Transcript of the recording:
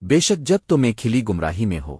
بے شک جب تمہیں کھلی گمراہی میں ہو۔